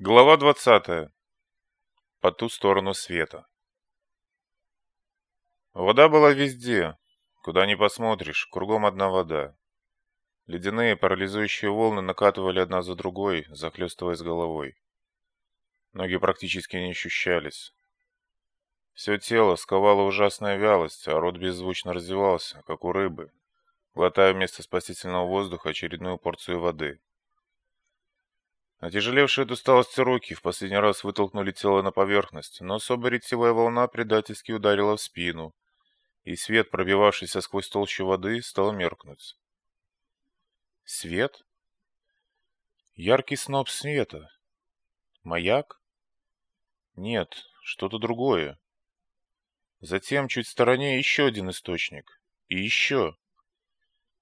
Глава 20. По ту сторону света. Вода была везде. Куда ни посмотришь, кругом одна вода. Ледяные парализующие волны накатывали одна за другой, захлестывая с головой. Ноги практически не ощущались. Все тело сковало ужасная вялость, а рот беззвучно раздевался, как у рыбы, глотая вместо спасительного воздуха очередную порцию воды. Отяжелевшие от усталости руки в последний раз вытолкнули тело на поверхность, но особо ретивая волна предательски ударила в спину, и свет, пробивавшийся сквозь толщу воды, стал меркнуть. Свет? Яркий сноп света. Маяк? Нет, что-то другое. Затем чуть в стороне еще один источник. И еще.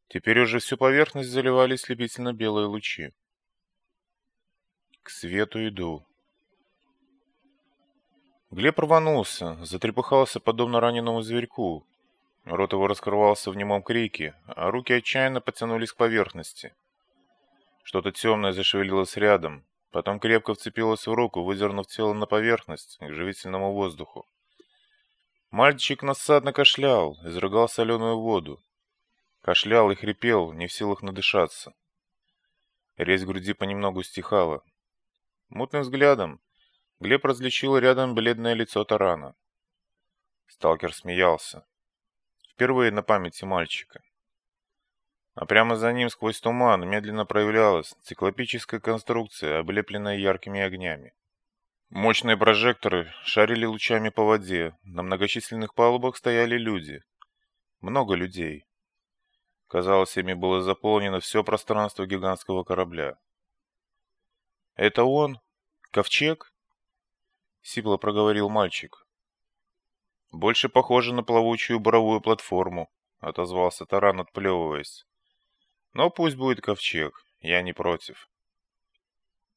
Теперь уже всю поверхность заливали слепительно белые лучи. К свету иду. Глеб рванулся, затрепыхался подобно раненому зверьку. Рот его раскрывался в немом крике, а руки отчаянно потянулись к поверхности. Что-то темное зашевелилось рядом, потом крепко вцепилось в руку, выдернув тело на поверхность, к живительному воздуху. Мальчик насадно кашлял, изрыгал соленую воду. Кашлял и хрипел, не в силах надышаться. Резь груди понемногу стихала, Мутным взглядом Глеб различил рядом бледное лицо Тарана. Сталкер смеялся. Впервые на памяти мальчика. А прямо за ним сквозь туман медленно проявлялась циклопическая конструкция, облепленная яркими огнями. Мощные прожекторы шарили лучами по воде, на многочисленных палубах стояли люди. Много людей. Казалось, ими было заполнено все пространство гигантского корабля. «Это он? Ковчег?» — сипло проговорил мальчик. «Больше похоже на плавучую буровую платформу», — отозвался Таран, отплевываясь. «Но пусть будет ковчег, я не против».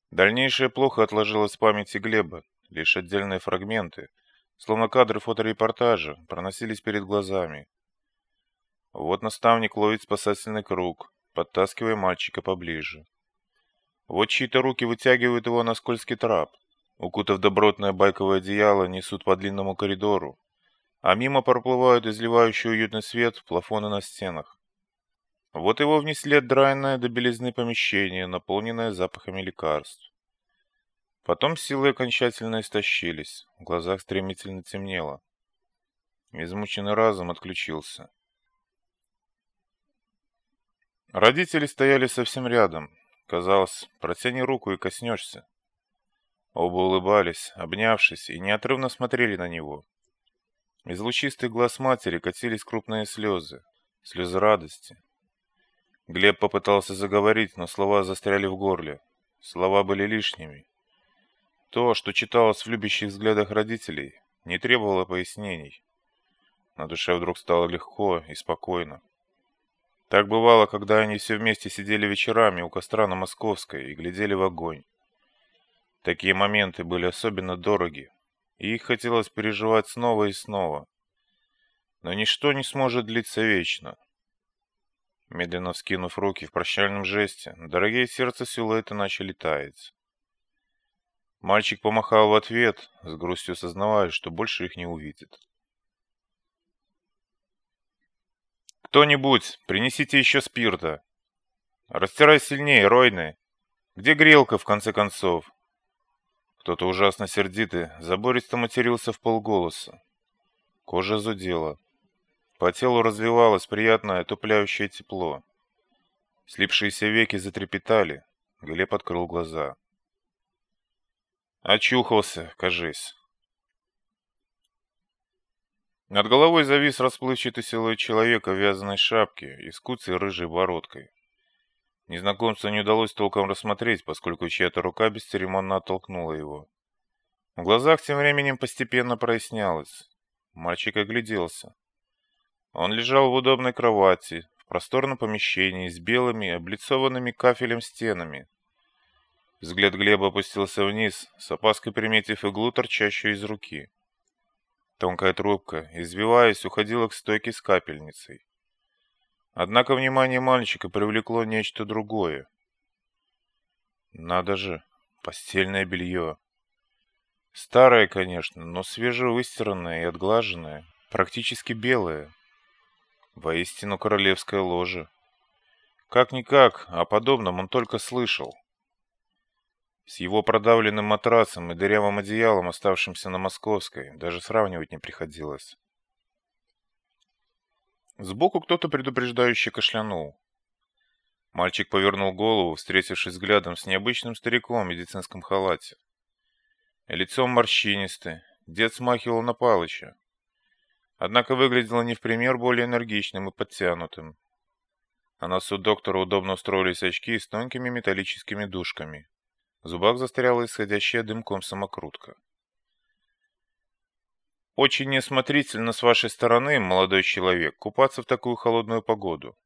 Дальнейшее плохо отложилось в памяти Глеба, лишь отдельные фрагменты, словно кадры фоторепортажа, проносились перед глазами. Вот наставник ловит спасательный круг, подтаскивая мальчика поближе. Вот чьи-то руки вытягивают его на скользкий трап. Укутав добротное байковое одеяло, несут по длинному коридору. А мимо проплывают изливающий уютный свет плафоны на стенах. Вот его внесли драенное до белизны помещение, наполненное запахами лекарств. Потом силы окончательно истощились, в глазах стремительно темнело. Измученный разум отключился. Родители стояли совсем рядом, Казалось, протяни руку и коснешься. Оба улыбались, обнявшись, и неотрывно смотрели на него. Из лучистых глаз матери катились крупные слезы, слезы радости. Глеб попытался заговорить, но слова застряли в горле. Слова были лишними. То, что читалось в любящих взглядах родителей, не требовало пояснений. На душе вдруг стало легко и спокойно. Так бывало, когда они все вместе сидели вечерами у костра на Московской и глядели в огонь. Такие моменты были особенно дороги, и их хотелось переживать снова и снова. Но ничто не сможет длиться вечно. Медленно вскинув руки в прощальном жесте, дорогие сердца силуэты начали таять. Мальчик помахал в ответ, с грустью сознавая, что больше их не увидит. «Кто-нибудь, принесите еще спирта!» «Растирай сильнее, Ройны! Где грелка, в конце концов?» Кто-то ужасно сердитый, забористо матерился в полголоса. Кожа зудела. По телу разливалось приятное тупляющее тепло. Слипшиеся веки затрепетали. Глеб открыл глаза. «Очухался, кажись!» Над головой завис расплывчатый силуэт человека в вязаной шапке и с рыжей бородкой. Незнакомца не удалось толком рассмотреть, поскольку чья-то рука бесцеремонно оттолкнула его. В глазах тем временем постепенно прояснялось. Мальчик огляделся. Он лежал в удобной кровати, в просторном помещении с белыми, облицованными кафелем стенами. Взгляд Глеба опустился вниз, с опаской приметив иглу, торчащую из руки. Тонкая трубка, извиваясь, уходила к стойке с капельницей. Однако внимание мальчика привлекло нечто другое. «Надо же!» Постельное белье. Старое, конечно, но свежевыстиранное и отглаженное, практически белое. Воистину королевское ложе. Как-никак, о подобном он только слышал. С его продавленным матрацем и дырявым одеялом, оставшимся на Московской, даже сравнивать не приходилось. Сбоку кто-то предупреждающе кашлянул. Мальчик повернул голову, встретившись взглядом с необычным стариком в медицинском халате. Лицом морщинистый, дед смахивал на Палыча. Однако выглядело не в пример более энергичным и подтянутым. На носу доктора удобно устроились очки с тонкими металлическими дужками. В зубах застряла исходящая дымком самокрутка. «Очень неосмотрительно с вашей стороны, молодой человек, купаться в такую холодную погоду».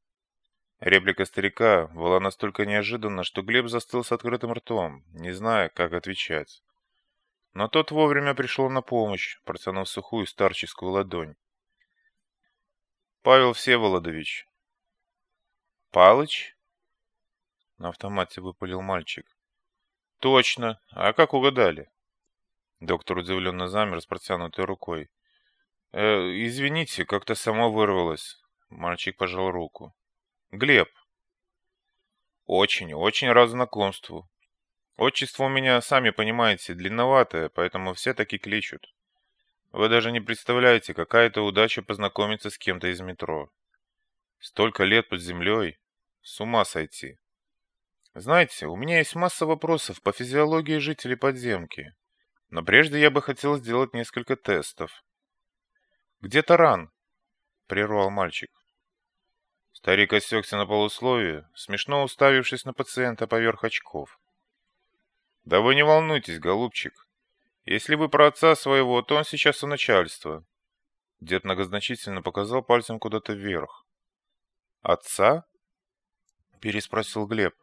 Реплика старика была настолько неожиданна, что Глеб застыл с открытым ртом, не зная, как отвечать. Но тот вовремя пришел на помощь, протянув сухую старческую ладонь. «Павел Всеволодович». «Палыч?» На автомате выпалил мальчик. «Точно. А как угадали?» Доктор удивленно замер с протянутой рукой. «Э, «Извините, как-то само вырвалось». Мальчик пожал руку. «Глеб». «Очень, очень рад знакомству. Отчество у меня, сами понимаете, длинноватое, поэтому все таки кличут. Вы даже не представляете, какая это удача познакомиться с кем-то из метро. Столько лет под землей. С ума сойти. Знаете, у меня есть масса вопросов по физиологии жителей подземки. Но прежде я бы хотел сделать несколько тестов. «Где таран?» — прервал мальчик. Старик осекся на полусловие, смешно уставившись на пациента поверх очков. Да вы не волнуйтесь, голубчик. Если вы про отца своего, то он сейчас у начальства. Дед многозначительно показал пальцем куда-то вверх. Отца? Переспросил Глеб.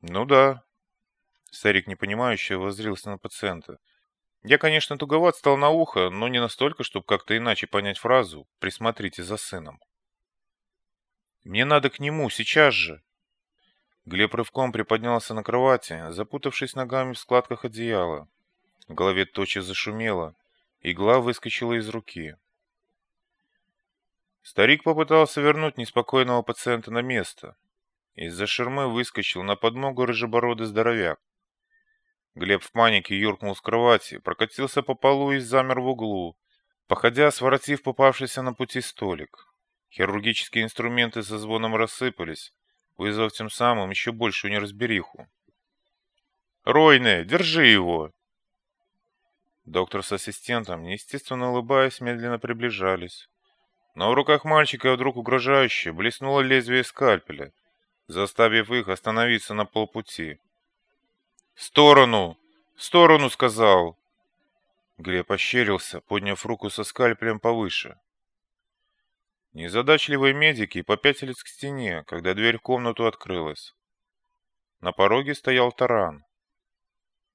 Ну да. Старик непонимающе воззрился на пациента. Я, конечно, туговат стал на ухо, но не настолько, чтобы как-то иначе понять фразу «присмотрите за сыном». «Мне надо к нему, сейчас же!» Глеб рывком приподнялся на кровати, запутавшись ногами в складках одеяла. В голове тотчас зашумело, игла выскочила из руки. Старик попытался вернуть неспокойного пациента на место. Из-за ширмы выскочил на подмогу рыжебородый здоровяк. Глеб в панике юркнул с кровати, прокатился по полу и замер в углу, походя, своротив попавшийся на пути столик. Хирургические инструменты со звоном рассыпались, вызвав тем самым еще большую неразбериху. «Ройне, держи его!» Доктор с ассистентом, неестественно улыбаясь, медленно приближались. Но в руках мальчика вдруг угрожающе блеснуло лезвие скальпеля, заставив их остановиться на полпути. «В сторону! Сторону!» — сказал. Глеб ощерился, подняв руку со скальпелем повыше. Незадачливые медики попятились к стене, когда дверь в комнату открылась. На пороге стоял таран.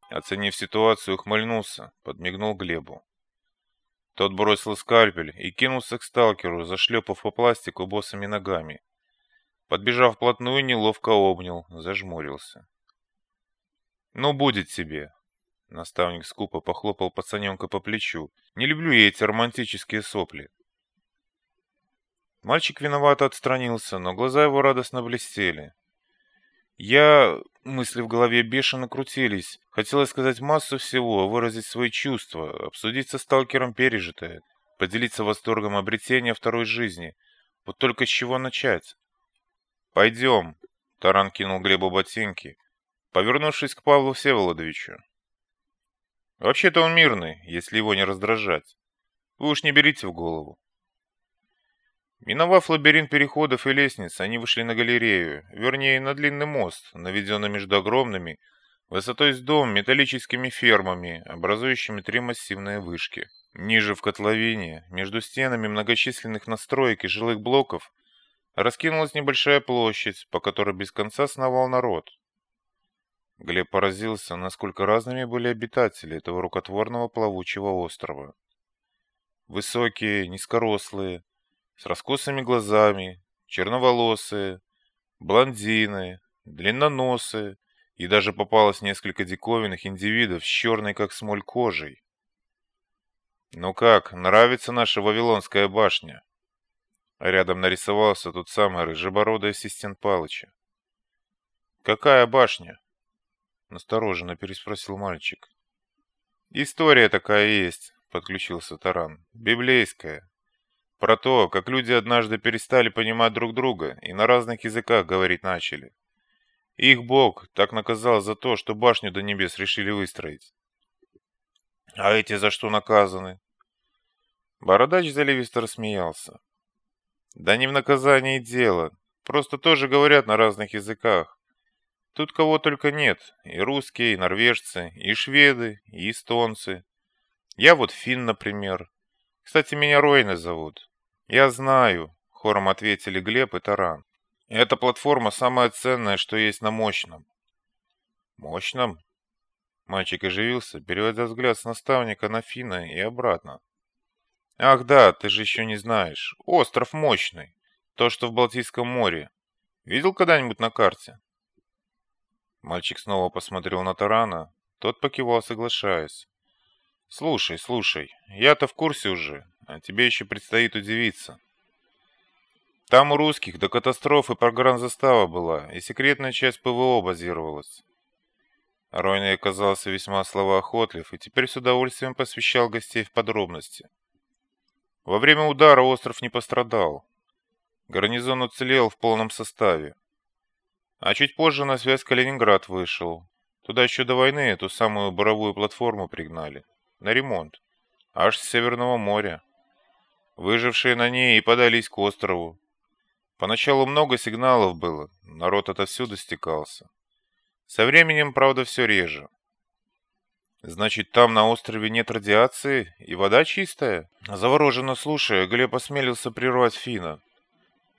Оценив ситуацию, ухмыльнулся, подмигнул Глебу. Тот бросил скальпель и кинулся к сталкеру, зашлепав по пластику босыми ногами. Подбежав вплотную, неловко обнял, зажмурился. «Ну, будет тебе!» Наставник скупо похлопал пацаненка по плечу. «Не люблю я эти романтические сопли. Мальчик виновато отстранился, но глаза его радостно блестели. Я... Мысли в голове бешено крутились. Хотелось сказать массу всего, выразить свои чувства, обсудить со сталкером пережитое, поделиться восторгом обретения второй жизни. Вот только с чего начать? «Пойдем», — Таран кинул Глебу ботинки, повернувшись к Павлу Всеволодовичу. «Вообще-то он мирный, если его не раздражать. Вы уж не берите в голову. Миновав лабиринт переходов и лестниц, они вышли на галерею, вернее, на длинный мост, наведенный между огромными, высотой с дом, металлическими фермами, образующими три массивные вышки. Ниже в котловине, между стенами многочисленных настроек и жилых блоков, раскинулась небольшая площадь, по которой без конца сновал народ. Глеб поразился, насколько разными были обитатели этого рукотворного плавучего острова. Высокие, низкорослые, с раскосыми глазами, черноволосые, блондины, длинноносые, И даже попалось несколько диковинных индивидов с черной как смоль кожей. «Ну как, нравится наша Вавилонская башня?» Рядом нарисовался тот самый рыжебородый ассистент Палыча. «Какая башня?» Настороженно переспросил мальчик. «История такая есть», — подключился Таран. «Библейская. Про то, как люди однажды перестали понимать друг друга и на разных языках говорить начали. Их бог так наказал за то, что башню до небес решили выстроить. А эти за что наказаны? Бородач заливисто рассмеялся. Да не в наказании дело. Просто тоже говорят на разных языках. Тут кого только нет. И русские, и норвежцы, и шведы, и эстонцы. Я вот фин, например. Кстати, меня Ройна зовут. Я знаю, хором ответили Глеб и Таран. Эта платформа самая ценная, что есть на мощном. Мощном? Мальчик оживился, переводя взгляд с наставника на Фина и обратно. Ах да, ты же еще не знаешь. Остров мощный. То, что в Балтийском море. Видел когда-нибудь на карте? Мальчик снова посмотрел на Тарана. Тот покивал, соглашаясь. «Слушай, слушай, я-то в курсе уже, а тебе еще предстоит удивиться. Там у русских до катастрофы програнзастава была, и секретная часть ПВО базировалась. Ройный оказался весьма словоохотлив и теперь с удовольствием посвящал гостей в подробности. Во время удара остров не пострадал. Гарнизон уцелел в полном составе. А чуть позже на связь Калининград вышел. Туда еще до войны эту самую буровую платформу пригнали. На ремонт. Аж с Северного моря. Выжившие на ней и подались к острову. Поначалу много сигналов было, народ отовсюду стекался. Со временем, правда, все реже. Значит, там на острове нет радиации и вода чистая? Завороженно слушая, Глеб осмелился прервать Фина.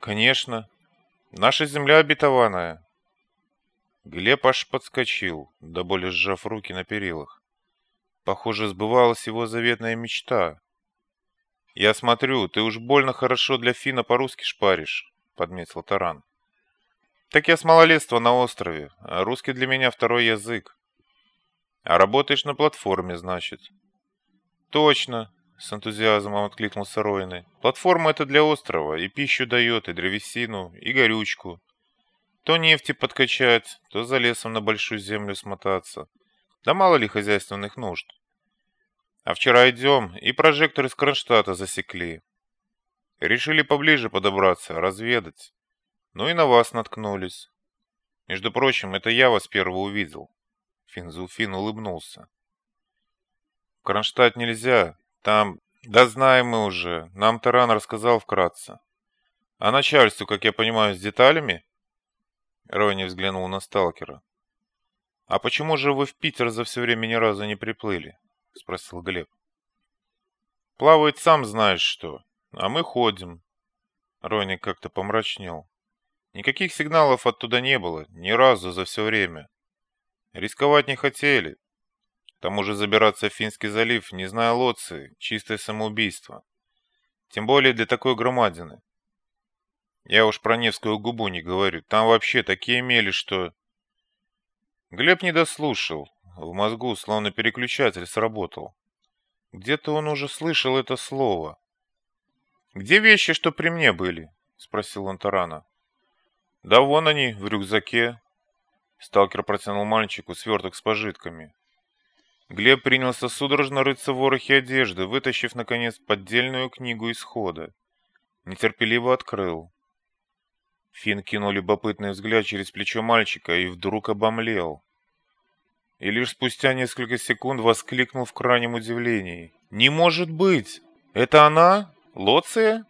Конечно. Наша земля обетованная. Глеб аж подскочил, до боли сжав руки на перилах. Похоже, сбывалась его заветная мечта. «Я смотрю, ты уж больно хорошо для Фина по-русски шпаришь. — подметил Таран. «Так я с малолетства на острове, а русский для меня второй язык. А работаешь на платформе, значит?» «Точно», — с энтузиазмом откликнулся Ройны. «Платформа — это для острова, и пищу дает, и древесину, и горючку. То нефти подкачать, то за лесом на большую землю смотаться. Да мало ли хозяйственных нужд. А вчера идем, и прожектор из Кронштадта засекли. Решили поближе подобраться, разведать. Ну и на вас наткнулись. Между прочим, это я вас первого увидел. Финзулфин улыбнулся. В Кронштадт нельзя. Там... Да знаем мы уже. Нам Таран рассказал вкратце. А начальству, как я понимаю, с деталями? Рони взглянул на сталкера. «А почему же вы в Питер за все время ни разу не приплыли?» — спросил Глеб. «Плавать сам знаешь что. А мы ходим. Ройник как-то помрачнел. Никаких сигналов оттуда не было, ни разу за все время. Рисковать не хотели. К тому же забираться в Финский залив, не зная лоции, чистое самоубийство. Тем более для такой громадины. Я уж про Невскую губу не говорю. Там вообще такие мели, что... Глеб не дослушал. В мозгу словно переключатель сработал. Где-то он уже слышал это слово. «Где вещи, что при мне были?» — спросил он Тарана. «Да вон они, в рюкзаке». Сталкер протянул мальчику сверток с пожитками. Глеб принялся судорожно рыться в ворохе одежды, вытащив, наконец, поддельную книгу исхода. Нетерпеливо открыл. Фин кинул любопытный взгляд через плечо мальчика и вдруг обомлел. И лишь спустя несколько секунд воскликнул в крайнем удивлении. «Не может быть! Это она?» Лоция?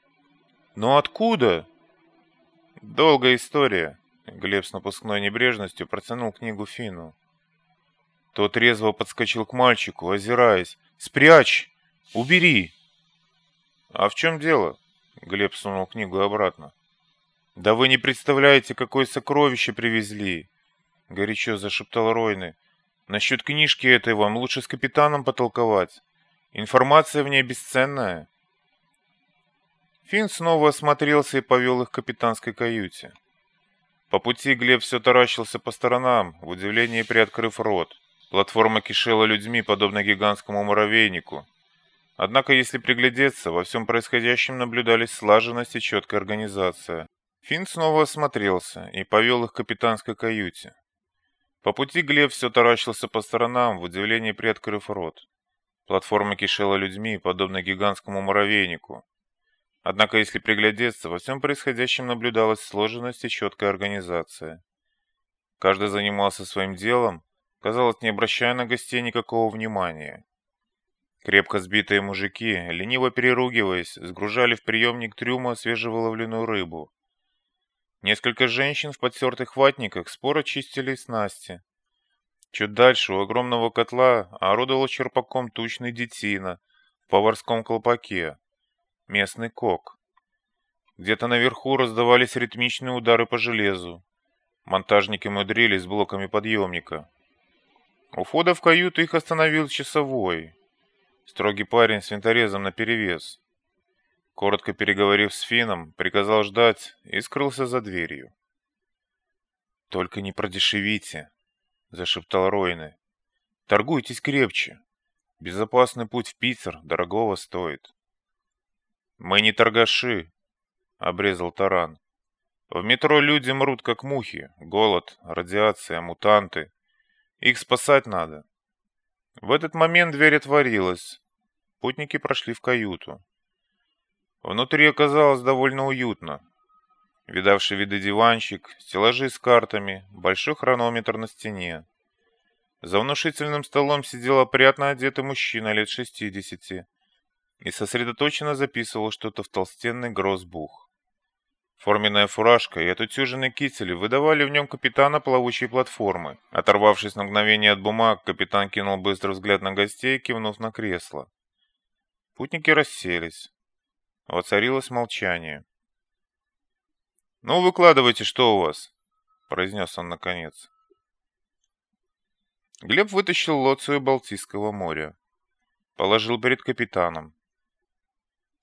Но откуда? Долгая история. Глеб с напускной небрежностью протянул книгу Фину. Тот резво подскочил к мальчику, озираясь. «Спрячь! Убери!» «А в чем дело?» Глеб сунул книгу обратно. «Да вы не представляете, какое сокровище привезли!» Горячо зашептал Ройны. «Насчет книжки этой вам лучше с капитаном потолковать. Информация в ней бесценная». Финн снова осмотрелся и повел их к капитанской каюте. По пути Глеб все таращился по сторонам, в удивлении приоткрыв рот. Платформа кишела людьми, подобно гигантскому муравейнику. Однако, если приглядеться, во всем происходящем наблюдались слаженность и четкая организация. Финн снова осмотрелся и повел их к капитанской каюте. По пути Глеб все таращился по сторонам, в удивлении приоткрыв рот. Платформа кишела людьми, подобно гигантскому муравейнику. Однако, если приглядеться, во всем происходящем наблюдалась сложенность и четкая организация. Каждый занимался своим делом, казалось, не обращая на гостей никакого внимания. Крепко сбитые мужики, лениво переругиваясь, сгружали в приемник трюма свежевыловленную рыбу. Несколько женщин в подтертых ватниках споро чистили снасти. Чуть дальше у огромного котла орудовал черпаком тучный детина в поварском колпаке, местный кок. Где-то наверху раздавались ритмичные удары по железу. Монтажники мудрились с блоками подъемника. У входа в каюту их остановил часовой. Строгий парень с винторезом наперевес. Коротко переговорив с Фином, приказал ждать и скрылся за дверью. «Только не продешевите», — зашептал Ройны. «Торгуйтесь крепче. Безопасный путь в Питер дорогого стоит». «Мы не торгаши», — обрезал Таран. «В метро люди мрут, как мухи. Голод, радиация, мутанты. Их спасать надо». В этот момент дверь отворилась. Путники прошли в каюту. Внутри оказалось довольно уютно. Видавший виды диванчик, стеллажи с картами, большой хронометр на стене. За внушительным столом сидел опрятно одетый мужчина лет шестидесяти и сосредоточенно записывал что-то в толстенный грозбух. Форменная фуражка и отутюженный китель выдавали в нем капитана плавучей платформы. Оторвавшись на мгновение от бумаг, капитан кинул быстрый взгляд на гостей, кивнув на кресло. Путники расселись. Воцарилось молчание. «Ну, выкладывайте, что у вас?» — произнес он наконец. Глеб вытащил лоцию Балтийского моря. Положил перед капитаном.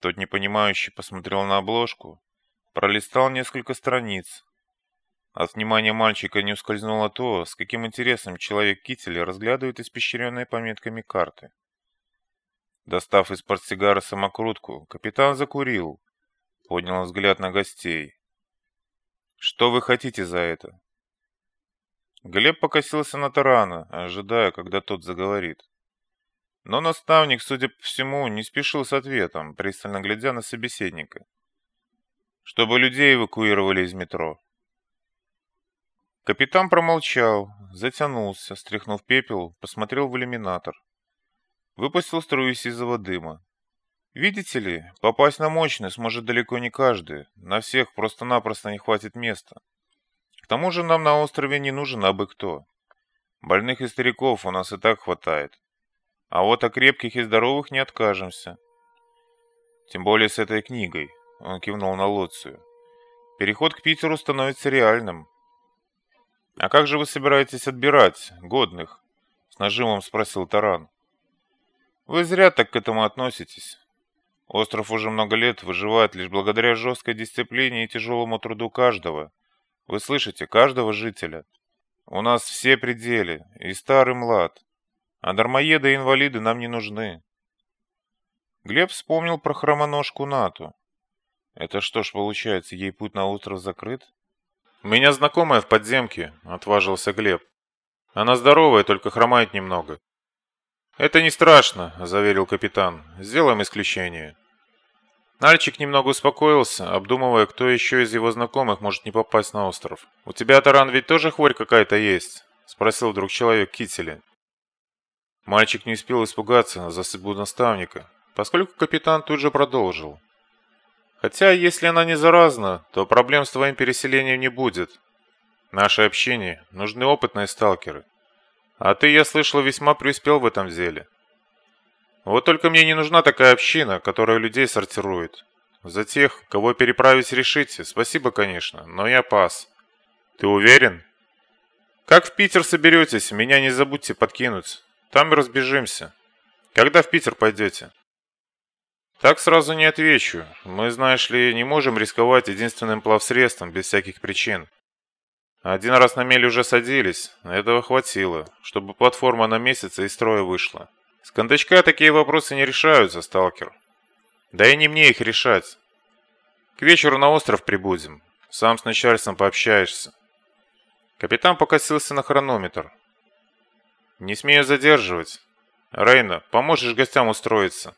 Тот непонимающе посмотрел на обложку, пролистал несколько страниц. От внимания мальчика не ускользнуло то, с каким интересом человек кителя разглядывает испещренные пометками карты. Достав из портсигара самокрутку, капитан закурил, поднял взгляд на гостей. «Что вы хотите за это?» Глеб покосился на Тарана, ожидая, когда тот заговорит. Но наставник, судя по всему, не спешил с ответом, пристально глядя на собеседника. Чтобы людей эвакуировали из метро. Капитан промолчал, затянулся, стряхнув пепел, посмотрел в иллюминатор. Выпустил струю сизого дыма. Видите ли, попасть на мощность может далеко не каждый, на всех просто-напросто не хватит места. К тому же нам на острове не нужен абы кто. Больных и стариков у нас и так хватает. А вот о крепких и здоровых не откажемся. Тем более с этой книгой, он кивнул на Лоцию. Переход к Питеру становится реальным. А как же вы собираетесь отбирать годных? С нажимом спросил Таран. Вы зря так к этому относитесь. Остров уже много лет выживает лишь благодаря жесткой дисциплине и тяжелому труду каждого. Вы слышите, каждого жителя. У нас все пределы, и старый, млад. А дармоеды и инвалиды нам не нужны. Глеб вспомнил про хромоножку Нату. Это что ж, получается, ей путь на остров закрыт? У меня знакомая в подземке, отважился Глеб. Она здоровая, только хромает немного. Это не страшно, заверил капитан. Сделаем исключение. Нальчик немного успокоился, обдумывая, кто еще из его знакомых может не попасть на остров. «У тебя, Таран, ведь тоже хворь какая-то есть?» — спросил вдруг человек Кителя. Мальчик не успел испугаться за судьбу наставника, поскольку капитан тут же продолжил. Хотя, если она не заразна, то проблем с твоим переселением не будет. Наше общение нужны опытные сталкеры. А ты, я слышал, весьма преуспел в этом деле. Вот только мне не нужна такая община, которая людей сортирует. За тех, кого переправить решите, спасибо, конечно, но я пас. Ты уверен? Как в Питер соберетесь, меня не забудьте подкинуть. Там и разбежимся. Когда в Питер пойдете? Так сразу не отвечу. Мы, знаешь ли, не можем рисковать единственным плавсредством без всяких причин. Один раз на мель уже садились, этого хватило, чтобы платформа на месяц из строя вышла. С кондачка такие вопросы не решаются, сталкер. Да и не мне их решать. К вечеру на остров прибудем. Сам с начальством пообщаешься. Капитан покосился на хронометр. Не смею задерживать. Рейна, поможешь гостям устроиться.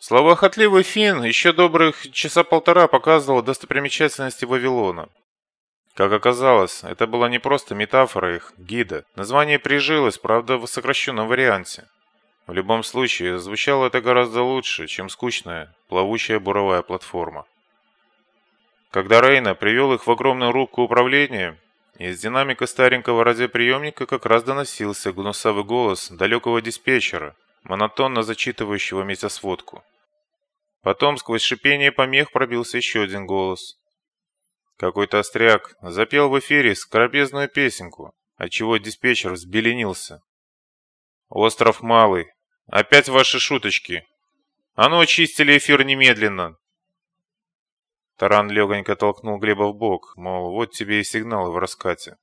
Словоохотливый Финн еще добрых часа полтора показывал достопримечательности Вавилона. Как оказалось, это была не просто метафора их, гида. Название прижилось, правда, в сокращенном варианте. В любом случае, звучало это гораздо лучше, чем скучная, плавучая буровая платформа. Когда Рейна привел их в огромную рубку управления, из динамика старенького радиоприемника как раз доносился гнусавый голос далекого диспетчера, монотонно зачитывающего метасводку. Потом сквозь шипение помех пробился еще один голос. Какой-то остряк запел в эфире скоробезную песенку, отчего диспетчер взбеленился. «Остров Малый, опять ваши шуточки. А ну, очистили эфир немедленно!» Таран легонько толкнул Глеба в бок, мол, вот тебе и сигналы в раскате.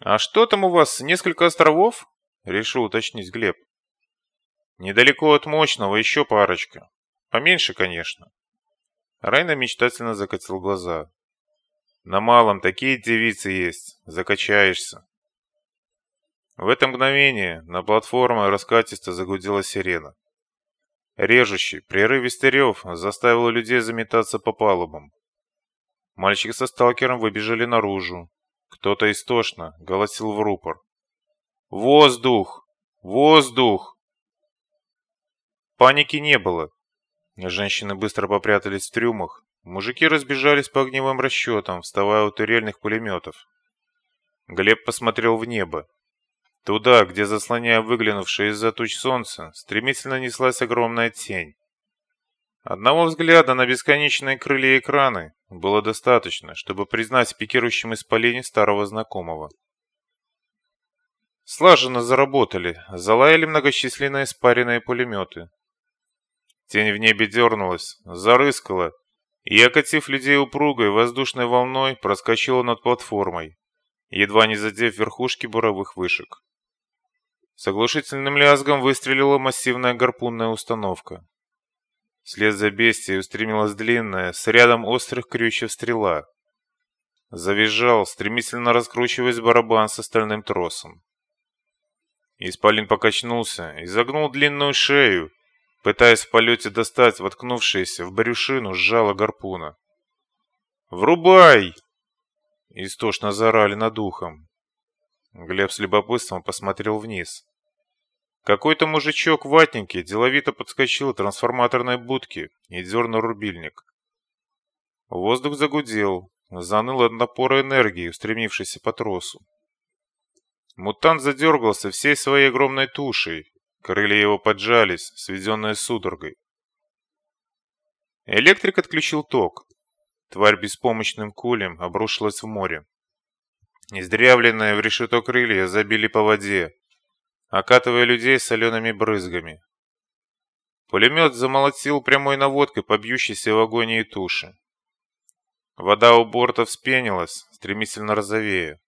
«А что там у вас, несколько островов?» — решил уточнить Глеб. «Недалеко от мощного еще парочка. Поменьше, конечно. Райна мечтательно закатил глаза. На малом такие девицы есть, закачаешься. В это мгновение на платформе раскатисто загудела сирена. Режущий, прерывистый рев заставил людей заметаться по палубам. Мальчик со сталкером выбежали наружу. Кто-то истошно голосил в рупор. «Воздух! Воздух!» Паники не было. Женщины быстро попрятались в трюмах. Мужики разбежались по огневым расчетам, вставая у турельных пулеметов. Глеб посмотрел в небо. Туда, где, заслоняя выглянувшее из-за туч солнце, стремительно неслась огромная тень. Одного взгляда на бесконечные крылья экраны было достаточно, чтобы признать в пикирующем исполене старого знакомого. Слаженно заработали, залаяли многочисленные спаренные пулеметы, Тень в небе дернулась, зарыскала, и, окатив людей упругой воздушной волной, проскочила над платформой, едва не задев верхушки буровых вышек. С оглушительным лязгом выстрелила массивная гарпунная установка. Вслед за бестией устремилась длинная, с рядом острых крючев стрела. Завизжал, стремительно раскручиваясь барабан с остальным тросом. Исполин покачнулся и загнул длинную шею, пытаясь в полете достать воткнувшееся в брюшину сжало гарпуна. «Врубай!» Истошно заорали над ухом. Глеб с любопытством посмотрел вниз. Какой-то мужичок в ватнике деловито подскочил к трансформаторной будке и дернул рубильник. Воздух загудел, заныл от напора энергии, устремившейся по тросу. Мутант задергался всей своей огромной тушей, Крылья его поджались, сведенные судорогой. Электрик отключил ток. Тварь беспомощным кулем обрушилась в море. Издрявленные в решето крылья забили по воде, окатывая людей солеными брызгами. Пулемет замолотил прямой наводкой по бьющейся в агонии туши. Вода у борта вспенилась, стремительно розовея.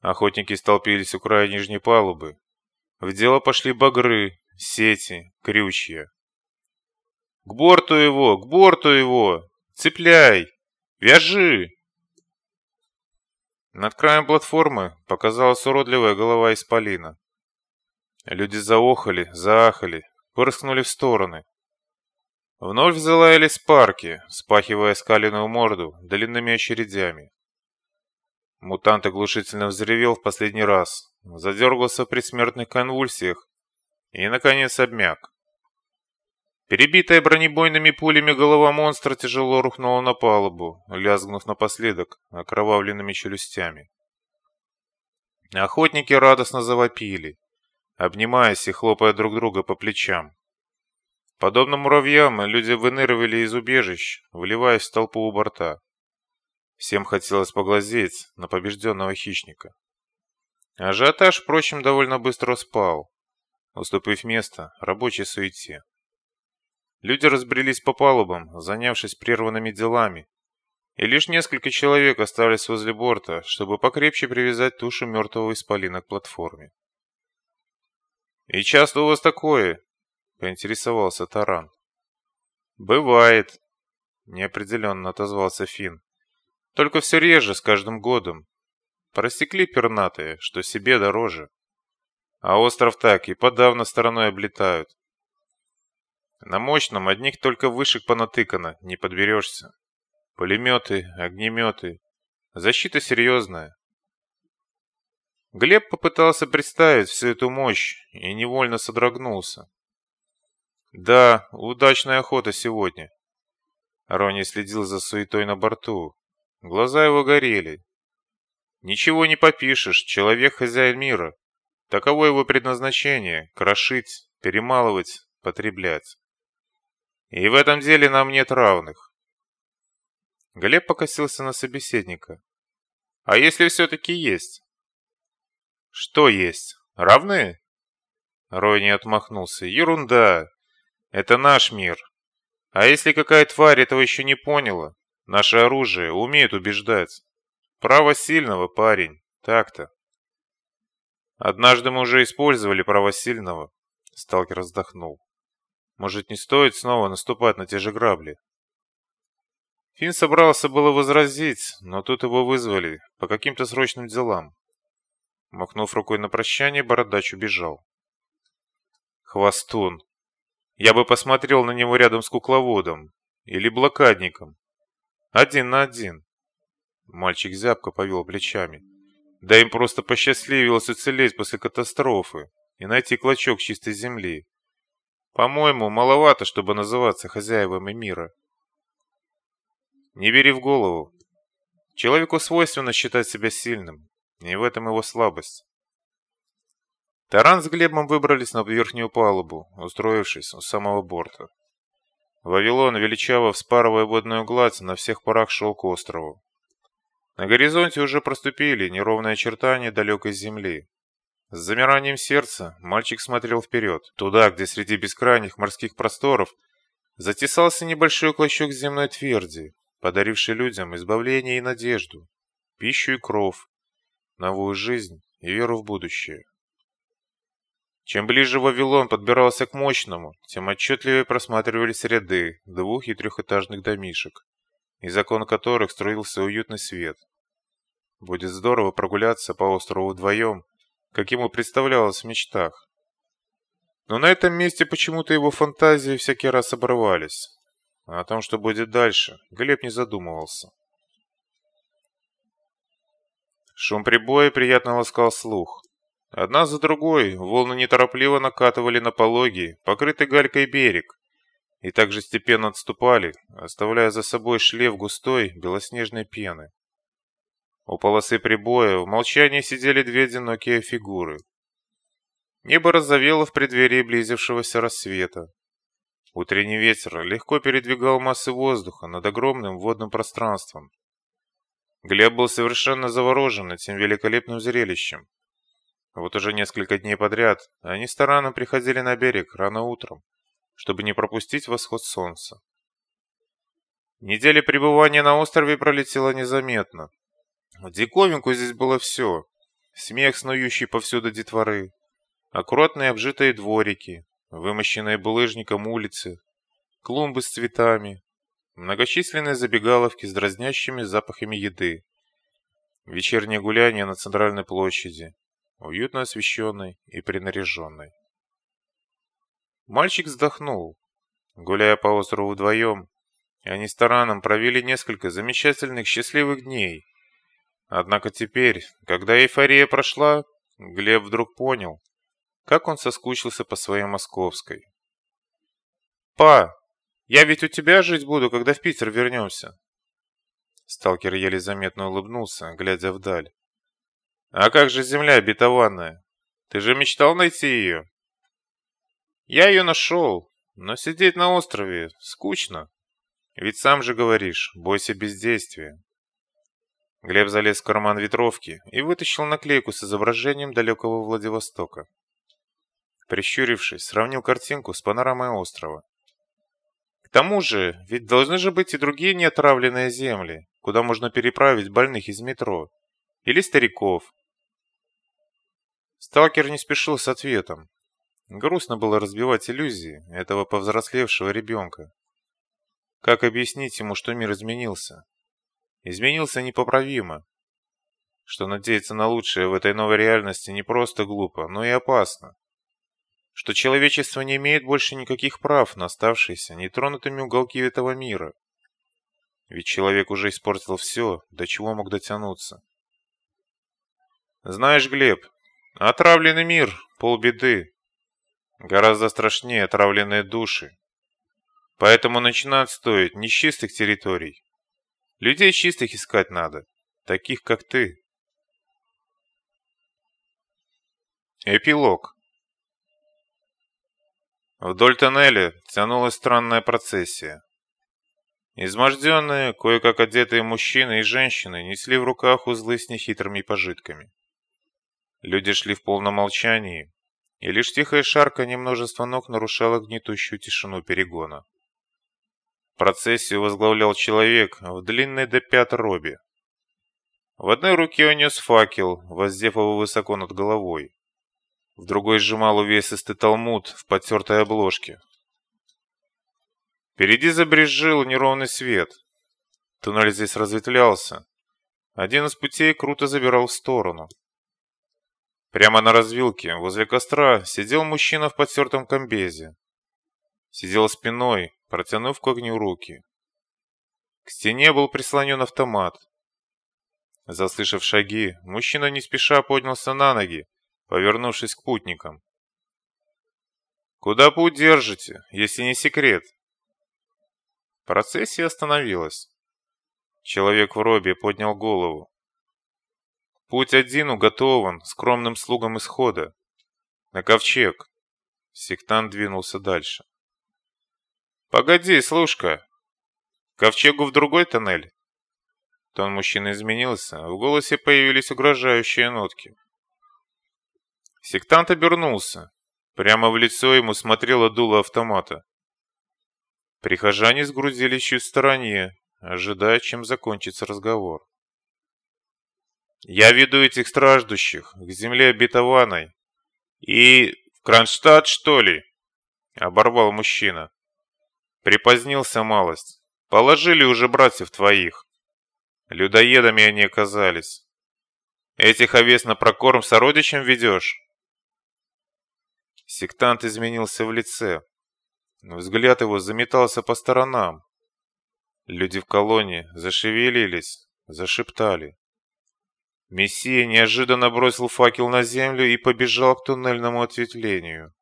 Охотники столпились у края нижней палубы, в дело пошли багры, сети, крючья. «К борту его! К борту его! Цепляй! Вяжи!» Над краем платформы показалась уродливая голова исполина. Люди заохали, заахали, пырскнули в стороны. Вновь залаяли спарки, спахивая скаленную морду длинными очередями. Мутант оглушительно взревел в последний раз, задергался в предсмертных конвульсиях и, наконец, обмяк. Перебитая бронебойными пулями голова монстра тяжело рухнула на палубу, лязгнув напоследок окровавленными челюстями. Охотники радостно завопили, обнимаясь и хлопая друг друга по плечам. Подобно муравьям, люди выныривали из убежищ, вливаясь в толпу у борта. Всем хотелось поглазеть на побежденного хищника. Ажиотаж, впрочем, довольно быстро спал, уступив место рабочей суете. Люди разбрелись по палубам, занявшись прерванными делами, и лишь несколько человек остались возле борта, чтобы покрепче привязать тушу мертвого исполина к платформе. «И часто у вас такое?» — поинтересовался Таран. «Бывает», — неопределенно отозвался Финн. «Только все реже с каждым годом. Просекли пернатые, что себе дороже. А остров так и подавно стороной облетают. На мощном одних только вышек понатыкано, не подберешься. Пулеметы, огнеметы. Защита серьезная. Глеб попытался представить всю эту мощь и невольно содрогнулся. Да, удачная охота сегодня. Рони следил за суетой на борту. Глаза его горели. Ничего не попишешь, человек хозяин мира. Таково его предназначение — крошить, перемалывать, потреблять. И в этом деле нам нет равных. Глеб покосился на собеседника. А если все-таки есть? Что есть? Равные? Рой не отмахнулся. Ерунда. Это наш мир. А если какая тварь этого еще не поняла? Наше оружие умеет убеждать. Право сильного, парень. Так-то. Однажды мы уже использовали право сильного. Сталкер вздохнул. Может, не стоит снова наступать на те же грабли? Финн собрался было возразить, но тут его вызвали по каким-то срочным делам. Махнув рукой на прощание, бородач убежал. Хвостун. Я бы посмотрел на него рядом с кукловодом или блокадником. Один на один. Мальчик зябко повел плечами. Да им просто посчастливилось уцелеть после катастрофы и найти клочок чистой земли. По-моему, маловато, чтобы называться хозяевами мира. Не бери в голову. Человеку свойственно считать себя сильным, и в этом его слабость. Таран с Глебом выбрались на верхнюю палубу, устроившись у самого борта. Вавилон, величаво вспарывая водную гладь, на всех парах шел к острову. На горизонте уже проступили неровные очертания далекой земли. С замиранием сердца мальчик смотрел вперед, туда, где среди бескрайних морских просторов затесался небольшой клочок земной тверди, подаривший людям избавление и надежду, пищу и кров, новую жизнь и веру в будущее. Чем ближе Вавилон подбирался к мощному, тем отчетливее просматривались ряды двух- и трехэтажных домишек, из окон которых струился уютный свет. Будет здорово прогуляться по острову вдвоем, как ему представлялось в мечтах. Но на этом месте почему-то его фантазии всякий раз обрывались. А о том, что будет дальше, Глеб не задумывался. Шум прибоя приятно ласкал слух. Одна за другой волны неторопливо накатывали на пологий, покрытый галькой берег, и также степенно отступали, оставляя за собой шлейф густой белоснежной пены. У полосы прибоя в молчании сидели две одинокие фигуры. Небо разовело в преддверии близившегося рассвета. Утренний ветер легко передвигал массы воздуха над огромным водным пространством. Глеб был совершенно заворожен этим великолепным зрелищем. Вот уже несколько дней подряд они старанно приходили на берег рано утром, чтобы не пропустить восход солнца. Неделя пребывания на острове пролетела незаметно. В диковинку здесь было все. Смех, снующий повсюду детворы, аккуратные обжитые дворики, вымощенные булыжником улицы, клумбы с цветами, многочисленные забегаловки с дразнящими запахами еды, вечернее гуляние на центральной площади, уютно освещенной и принаряженной. Мальчик вздохнул. Гуляя по острову вдвоем, они с Тараном провели несколько замечательных счастливых дней. Однако теперь, когда эйфория прошла, Глеб вдруг понял, как он соскучился по своей московской. «Па, я ведь у тебя жить буду, когда в Питер вернемся». Сталкер еле заметно улыбнулся, глядя вдаль. «А как же земля обетованная? Ты же мечтал найти ее?» «Я ее нашел, но сидеть на острове скучно. Ведь сам же говоришь, бойся бездействия». Глеб залез в карман ветровки и вытащил наклейку с изображением далекого Владивостока. Прищурившись, сравнил картинку с панорамой острова. К тому же, ведь должны же быть и другие неотравленные земли, куда можно переправить больных из метро. Или стариков. Сталкер не спешил с ответом. Грустно было разбивать иллюзии этого повзрослевшего ребенка. Как объяснить ему, что мир изменился? Изменился непоправимо. Что надеяться на лучшее в этой новой реальности не просто глупо, но и опасно. Что человечество не имеет больше никаких прав на оставшиеся нетронутыми уголки этого мира. Ведь человек уже испортил все, до чего мог дотянуться. Знаешь, Глеб, отравленный мир — полбеды. Гораздо страшнее отравленные души. Поэтому начинать стоит не с чистых территорий. Людей чистых искать надо, таких как ты. Эпилог. Вдоль тоннеля тянулась странная процессия. Изможденные, кое-как одетые мужчины и женщины несли в руках узлы с нехитрыми пожитками. Люди шли в полном молчании, и лишь тихое шарканье множества ног нарушало гнетущую тишину перегона. Процессию возглавлял человек в длинной до пят робе. В одной руке он нес факел, воздев его высоко над головой. В другой сжимал увесистый талмуд в потертой обложке. Впереди забрезжил неровный свет. Туннель здесь разветвлялся. Один из путей круто забирал в сторону. Прямо на развилке, возле костра, сидел мужчина в потертом комбезе. Сидел спиной, протянув к огню руки. К стене был прислонен автомат. Заслышав шаги, мужчина не спеша поднялся на ноги, повернувшись к путникам. «Куда путь держите, если не секрет?» Процессия остановилась. Человек в робе поднял голову. Путь один уготован скромным слугам исхода. На ковчег. Сектант двинулся дальше. «Погоди, слушка. Ковчегу в другой тоннель?» Тон мужчины изменился, в голосе появились угрожающие нотки. Сектант обернулся. Прямо в лицо ему смотрело дуло автомата. Прихожане сгрузились чуть в стороне, ожидая, чем закончится разговор. Я веду этих страждущих к земле обетованной. И в Кронштадт, что ли? Оборвал мужчина. Припозднился малость. Положили уже братьев твоих. Людоедами они оказались. Этих овец на прокорм сородичам ведешь? Сектант изменился в лице. Взгляд его заметался по сторонам. Люди в колонии зашевелились, зашептали. Мессия неожиданно бросил факел на землю и побежал к туннельному ответвлению.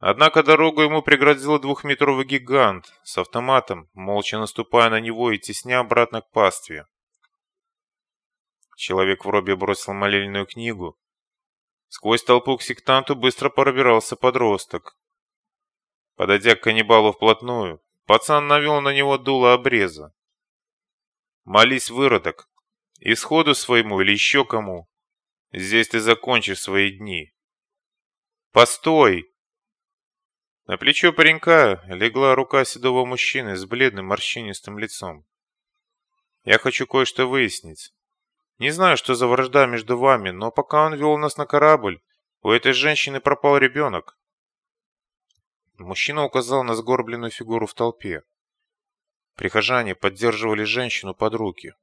Однако дорогу ему преградил двухметровый гигант с автоматом, молча наступая на него и тесня обратно к пастве. Человек в робе бросил молельную книгу. Сквозь толпу к сектанту быстро пробирался подросток. Подойдя к каннибалу вплотную, пацан навел на него дуло обреза. «Молись, выродок, Исходу своему или еще кому. Здесь ты закончишь свои дни. Постой! На плечо паренька легла рука седого мужчины с бледным морщинистым лицом. Я хочу кое-что выяснить. Не знаю, что за вражда между вами, но пока он вел нас на корабль, у этой женщины пропал ребенок. Мужчина указал на сгорбленную фигуру в толпе. Прихожане поддерживали женщину под руки.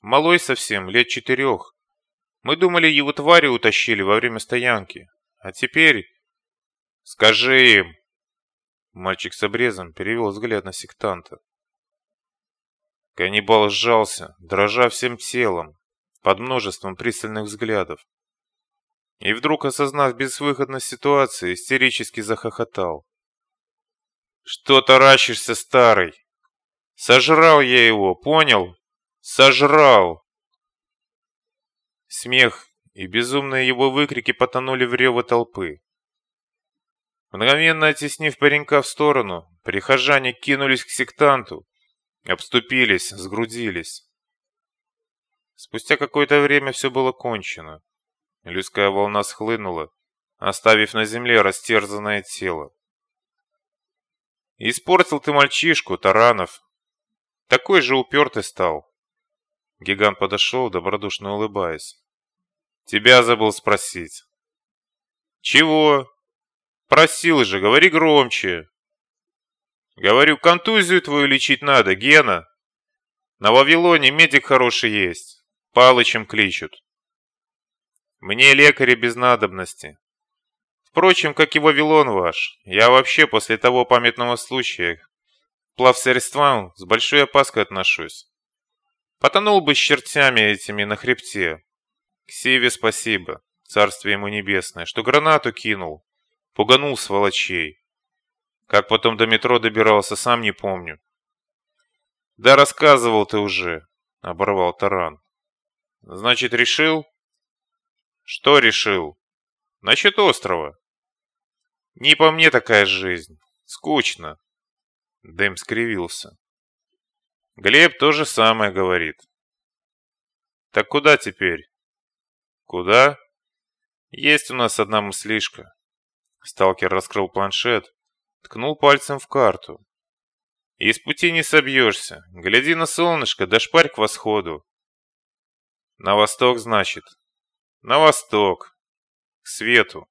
Малой совсем, лет четырех. Мы думали, его твари утащили во время стоянки. А теперь... Скажи им!» Мальчик с обрезом перевел взгляд на сектанта. Каннибал сжался, дрожа всем телом, под множеством пристальных взглядов. И вдруг, осознав безвыходность ситуации, истерически захохотал. «Что таращишься, старый? Сожрал я его, понял? Сожрал!» Смех и безумные его выкрики потонули в реве толпы. Мгновенно оттеснив паренька в сторону, прихожане кинулись к сектанту, обступились, сгрудились. Спустя какое-то время все было кончено. Людская волна схлынула, оставив на земле растерзанное тело. Испортил ты мальчишку, Таранов. Такой же упертый стал. Гигант подошел, добродушно улыбаясь. Тебя забыл спросить. Чего? Просил же, говори громче. Говорю, контузию твою лечить надо, Гена. На Вавилоне медик хороший есть. Палычем кличут. Мне лекаря без надобности. Впрочем, как и Вавилон ваш, я вообще после того памятного случая к плавсредствам с большой опаской отношусь. Потонул бы с чертями этими на хребте. К спасибо, царствие ему небесное, что гранату кинул, пуганул сволочей. Как потом до метро добирался, сам не помню. Да рассказывал ты уже, оборвал Таран. Значит, решил? Что решил? Насчет острова. Не по мне такая жизнь. Скучно. Дэм скривился. Глеб то же самое говорит. Так куда теперь? Куда? Есть у нас одна мыслишка. Сталкер раскрыл планшет, ткнул пальцем в карту. Из пути не собьешься. Гляди на солнышко, да шпарь к восходу. На восток, значит. На восток. К свету.